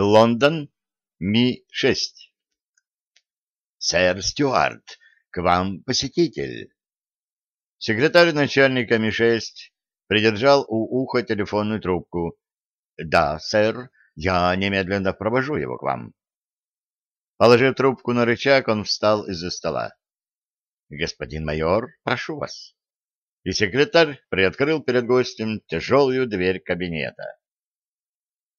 Лондон, Ми-6. Сэр Стюарт, к вам посетитель. Секретарь начальника Ми-6 придержал у уха телефонную трубку. Да, сэр, я немедленно провожу его к вам. Положив трубку на рычаг, он встал из-за стола. Господин майор, прошу вас. И секретарь приоткрыл перед гостем тяжелую дверь кабинета.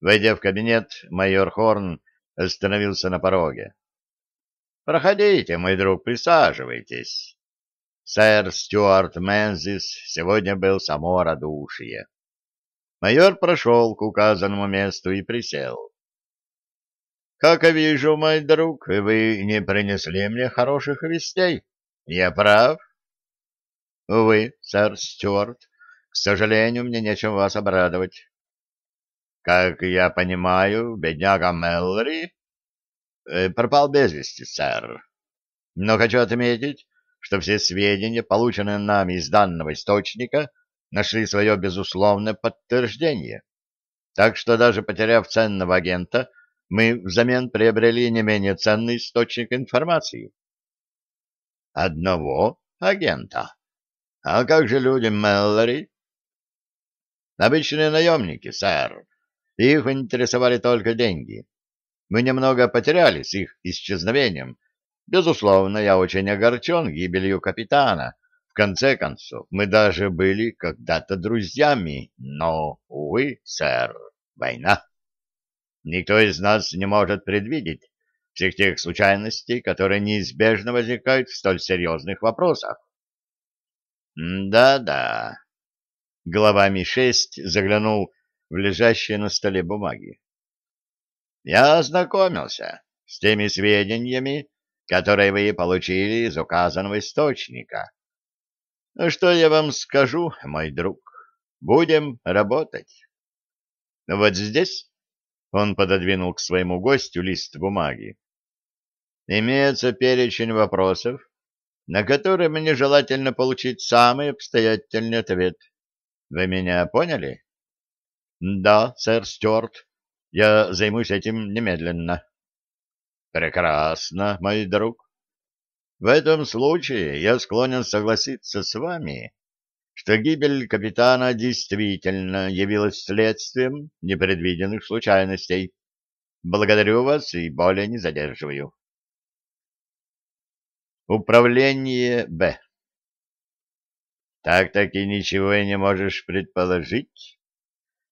Войдя в кабинет, майор Хорн остановился на пороге. «Проходите, мой друг, присаживайтесь. Сэр Стюарт Мензис сегодня был само радушие». Майор прошел к указанному месту и присел. «Как я вижу, мой друг, вы не принесли мне хороших вестей. Я прав?» «Увы, сэр Стюарт, к сожалению, мне нечем вас обрадовать». Как я понимаю, бедняга Меллори э, пропал без вести, сэр. Но хочу отметить, что все сведения, полученные нами из данного источника, нашли свое безусловное подтверждение. Так что даже потеряв ценного агента, мы взамен приобрели не менее ценный источник информации. Одного агента. А как же люди Меллори? Обычные наемники, сэр. Их интересовали только деньги. Мы немного потеряли с их исчезновением. Безусловно, я очень огорчен гибелью капитана. В конце концов, мы даже были когда-то друзьями, но, увы, сэр, война. Никто из нас не может предвидеть всех тех случайностей, которые неизбежно возникают в столь серьезных вопросах. Да-да. Глава Ми-6 заглянул в лежащие на столе бумаги. Я ознакомился с теми сведениями, которые вы получили из указанного источника. Что я вам скажу, мой друг? Будем работать. Вот здесь он пододвинул к своему гостю лист бумаги. Имеется перечень вопросов, на которые мне желательно получить самый обстоятельный ответ. Вы меня поняли? Да, сэр Стюарт, я займусь этим немедленно. Прекрасно, мой друг. В этом случае я склонен согласиться с вами, что гибель капитана действительно явилась следствием непредвиденных случайностей. Благодарю вас и более не задерживаю. Управление Б. Так-таки ничего и не можешь предположить?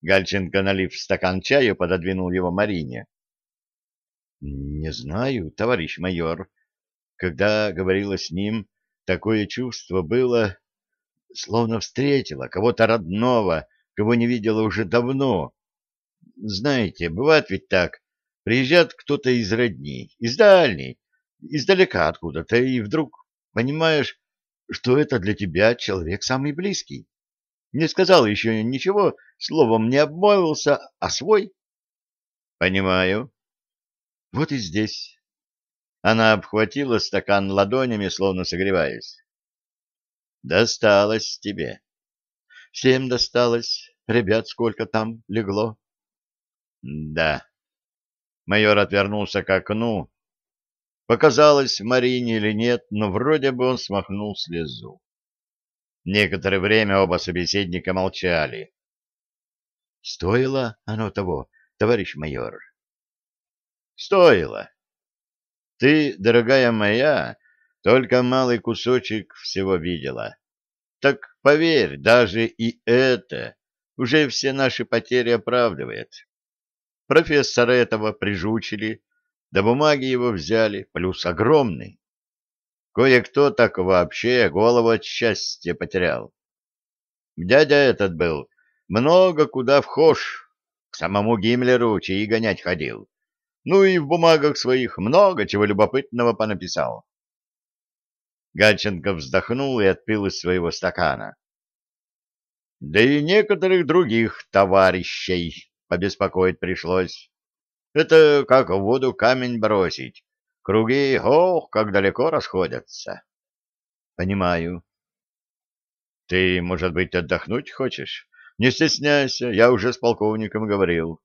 Гальченко, налив стакан чаю, пододвинул его Марине. — Не знаю, товарищ майор. Когда говорила с ним, такое чувство было, словно встретила кого-то родного, кого не видела уже давно. Знаете, бывает ведь так. Приезжает кто-то из родней, из дальней, издалека откуда-то, и вдруг понимаешь, что это для тебя человек самый близкий. Не сказал еще ничего, словом не обмолвился, а свой. Понимаю. Вот и здесь. Она обхватила стакан ладонями, словно согреваясь. Досталось тебе. Всем досталось. Ребят, сколько там легло? Да. Майор отвернулся к окну. Показалось Марине или нет, но вроде бы он смахнул слезу. Некоторое время оба собеседника молчали. — Стоило оно того, товарищ майор? — Стоило. Ты, дорогая моя, только малый кусочек всего видела. Так поверь, даже и это уже все наши потери оправдывает. Профессора этого прижучили, до бумаги его взяли, плюс огромный. Кое-кто так вообще голову от счастья потерял. Дядя этот был много куда вхож, к самому Гиммлеру чаи гонять ходил. Ну и в бумагах своих много чего любопытного понаписал. Гальченко вздохнул и отпил из своего стакана. Да и некоторых других товарищей побеспокоить пришлось. Это как в воду камень бросить. Круги, ох, как далеко расходятся. Понимаю. Ты, может быть, отдохнуть хочешь? Не стесняйся, я уже с полковником говорил.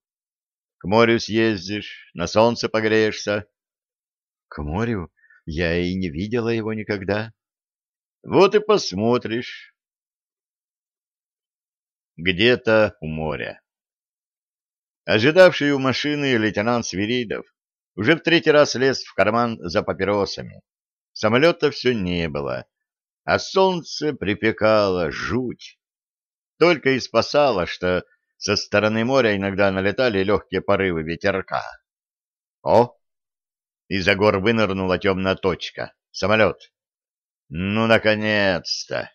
К морю съездишь, на солнце погреешься. К морю? Я и не видела его никогда. Вот и посмотришь. Где-то у моря. Ожидавший у машины лейтенант Свиридов уже в третий раз лез в карман за папиросами. Самолета все не было, а солнце припекало жуть. Только и спасало, что со стороны моря иногда налетали легкие порывы ветерка. О! Из-за гор вынырнула темная точка. Самолет. Ну, наконец-то!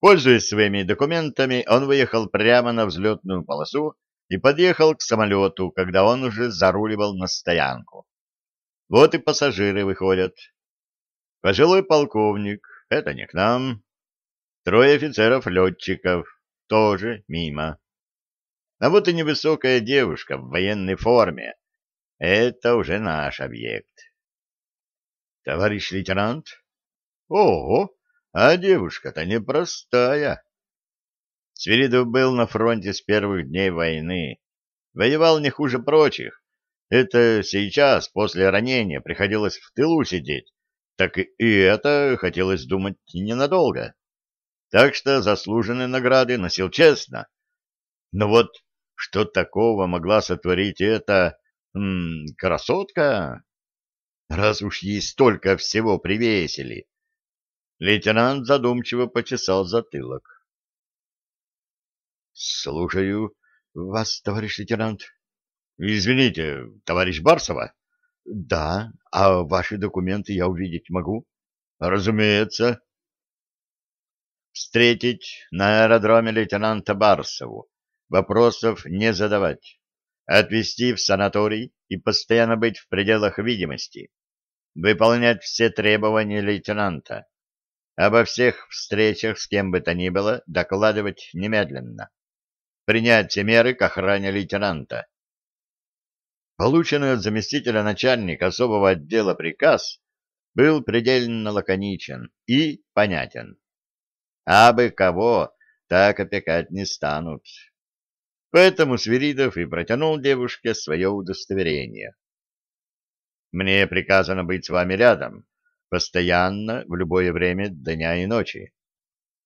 Пользуясь своими документами, он выехал прямо на взлетную полосу и подъехал к самолету, когда он уже заруливал на стоянку. Вот и пассажиры выходят. Пожилой полковник, это не к нам. Трое офицеров-летчиков, тоже мимо. А вот и невысокая девушка в военной форме. Это уже наш объект. Товарищ лейтенант? Ого, а девушка-то непростая. Свиридов был на фронте с первых дней войны. Воевал не хуже прочих. Это сейчас, после ранения, приходилось в тылу сидеть так и это хотелось думать ненадолго. Так что заслуженные награды носил честно. Но вот что такого могла сотворить эта м, красотка, раз уж ей столько всего привесили? Лейтенант задумчиво почесал затылок. — Слушаю вас, товарищ лейтенант. — Извините, товарищ Барсова? — Да, а ваши документы я увидеть могу? — Разумеется. Встретить на аэродроме лейтенанта Барсову. Вопросов не задавать. Отвезти в санаторий и постоянно быть в пределах видимости. Выполнять все требования лейтенанта. Обо всех встречах с кем бы то ни было докладывать немедленно. Принять все меры к охране лейтенанта Полученный от заместителя начальника особого отдела приказ был предельно лаконичен и понятен. Абы кого так опекать не станут. Поэтому Свиридов и протянул девушке свое удостоверение. «Мне приказано быть с вами рядом, постоянно, в любое время дня и ночи.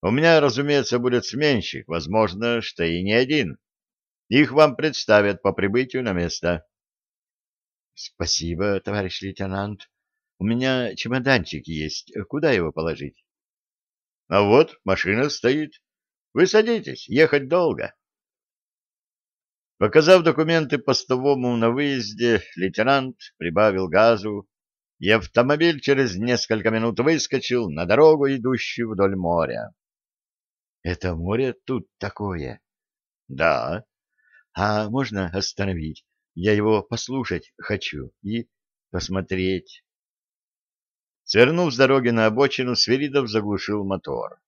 У меня, разумеется, будет сменщик, возможно, что и не один. Их вам представят по прибытию на место». Спасибо, товарищ лейтенант. У меня чемоданчик есть. Куда его положить? А вот машина стоит. Вы садитесь, ехать долго. Показав документы постовому на выезде, лейтенант прибавил газу, и автомобиль через несколько минут выскочил на дорогу, идущую вдоль моря. — Это море тут такое? — Да. — А можно остановить? Я его послушать хочу и посмотреть. Свернув с дороги на обочину, Свиридов заглушил мотор.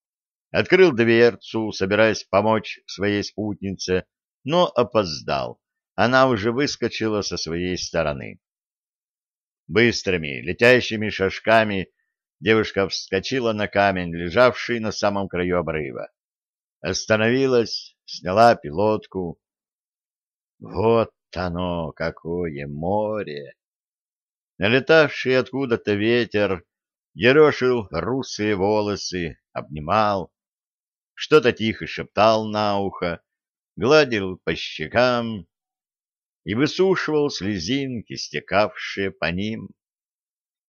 Открыл дверцу, собираясь помочь своей спутнице, но опоздал. Она уже выскочила со своей стороны. Быстрыми, летящими шажками девушка вскочила на камень, лежавший на самом краю обрыва. Остановилась, сняла пилотку. Вот оно, какое море! Налетавший откуда-то ветер ерошил русые волосы, обнимал, что-то тихо шептал на ухо, гладил по щекам и высушивал слезинки, стекавшие по ним.